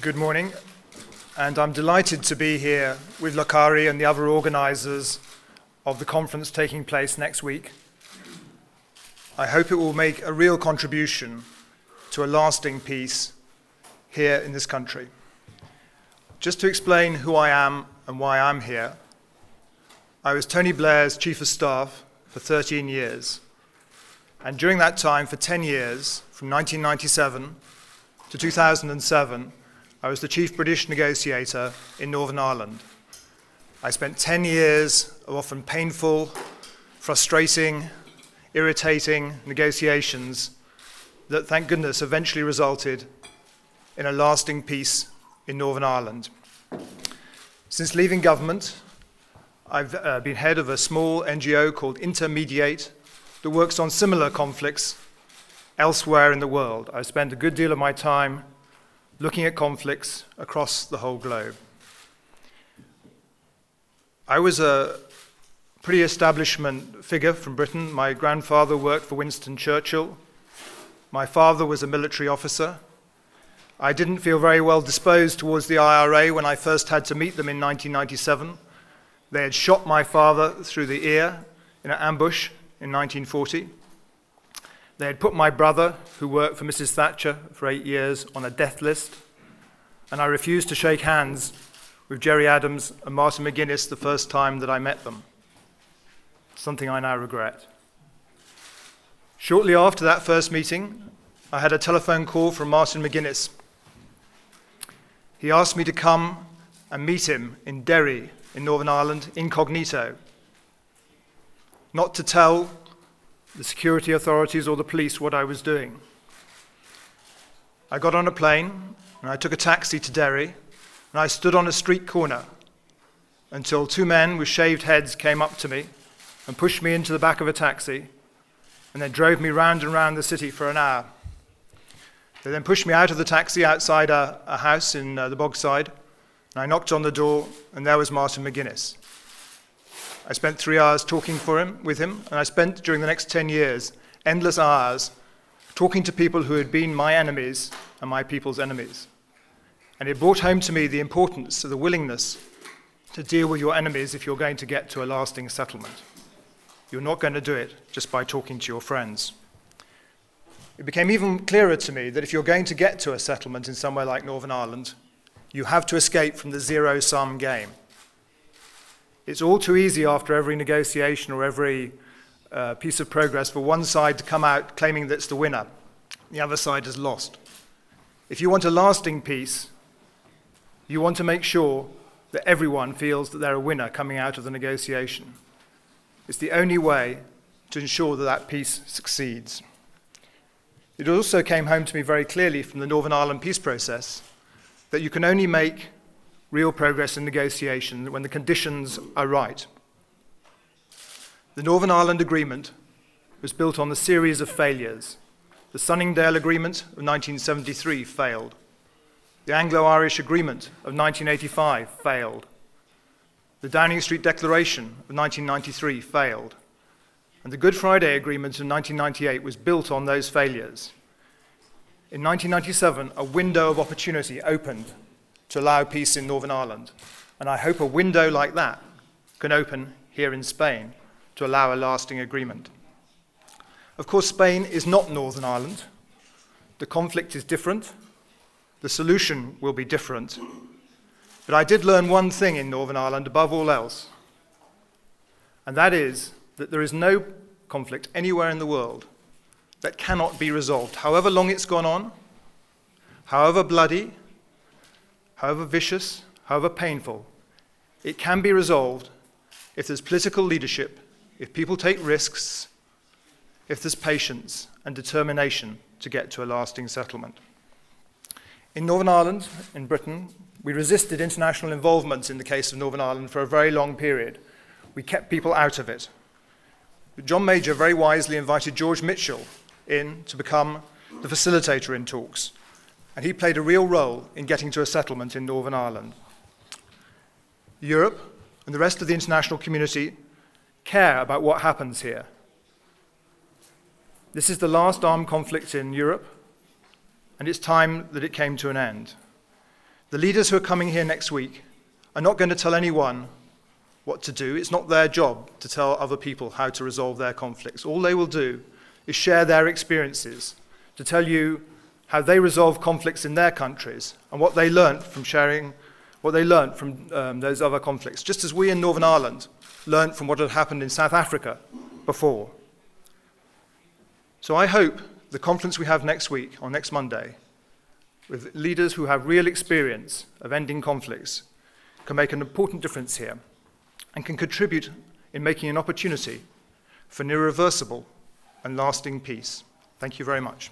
Good morning, and I'm delighted to be here with Lokarri and the other organisers of the conference taking place next week. I hope it will make a real contribution to a lasting peace here in this country. Just to explain who I am and why I'm here, I was Tony Blair's Chief of Staff for 13 years. And during that time, for 10 years, from 1997 to 2007, I was the Chief British Negotiator in Northern Ireland. I spent 10 years of often painful, frustrating, irritating negotiations that, thank goodness, eventually resulted in a lasting peace in Northern Ireland. Since leaving government, I've uh, been head of a small NGO called Intermediate that works on similar conflicts elsewhere in the world. I spent a good deal of my time looking at conflicts across the whole globe. I was a pretty establishment figure from Britain. My grandfather worked for Winston Churchill. My father was a military officer. I didn't feel very well disposed towards the IRA when I first had to meet them in 1997. They had shot my father through the ear in an ambush in 1940. They had put my brother, who worked for Mrs. Thatcher for eight years, on a death list. And I refused to shake hands with Gerry Adams and Martin McGuinness the first time that I met them. Something I now regret. Shortly after that first meeting, I had a telephone call from Martin McGuinness. He asked me to come and meet him in Derry in Northern Ireland incognito, not to tell the security authorities or the police what I was doing. I got on a plane and I took a taxi to Derry and I stood on a street corner until two men with shaved heads came up to me and pushed me into the back of a taxi and then drove me round and round the city for an hour. They then pushed me out of the taxi outside a, a house in uh, the Bogside and I knocked on the door and there was Martin McGuinness. I spent three hours talking for him, with him, and I spent during the next 10 years endless hours talking to people who had been my enemies and my people's enemies. And it brought home to me the importance of the willingness to deal with your enemies if you're going to get to a lasting settlement. You're not going to do it just by talking to your friends. It became even clearer to me that if you're going to get to a settlement in somewhere like Northern Ireland, you have to escape from the zero sum game. It's all too easy after every negotiation or every uh, piece of progress for one side to come out claiming that it's the winner. The other side has lost. If you want a lasting peace, you want to make sure that everyone feels that they're a winner coming out of the negotiation. It's the only way to ensure that that peace succeeds. It also came home to me very clearly from the Northern Ireland peace process that you can only make real progress in negotiation when the conditions are right. The Northern Ireland Agreement was built on a series of failures. The Sunningdale Agreement of 1973 failed. The Anglo Irish Agreement of 1985 failed. The Downing Street Declaration of 1993 failed. And the Good Friday Agreement of 1998 was built on those failures. In 1997, a window of opportunity opened to allow peace in Northern Ireland. And I hope a window like that can open here in Spain to allow a lasting agreement. Of course, Spain is not Northern Ireland. The conflict is different. The solution will be different. But I did learn one thing in Northern Ireland above all else, and that is that there is no conflict anywhere in the world that cannot be resolved, however long it's gone on, however bloody, however vicious, however painful, it can be resolved if there's political leadership, if people take risks, if there's patience and determination to get to a lasting settlement. In Northern Ireland, in Britain, we resisted international involvement in the case of Northern Ireland for a very long period. We kept people out of it. But John Major very wisely invited George Mitchell in to become the facilitator in talks and he played a real role in getting to a settlement in Northern Ireland. Europe and the rest of the international community care about what happens here. This is the last armed conflict in Europe, and it's time that it came to an end. The leaders who are coming here next week are not going to tell anyone what to do. It's not their job to tell other people how to resolve their conflicts. All they will do is share their experiences, to tell you how they resolve conflicts in their countries and what they learnt from sharing what they learnt from um, those other conflicts, just as we in Northern Ireland learnt from what had happened in South Africa before. So I hope the conference we have next week, or next Monday, with leaders who have real experience of ending conflicts, can make an important difference here and can contribute in making an opportunity for an irreversible and lasting peace. Thank you very much.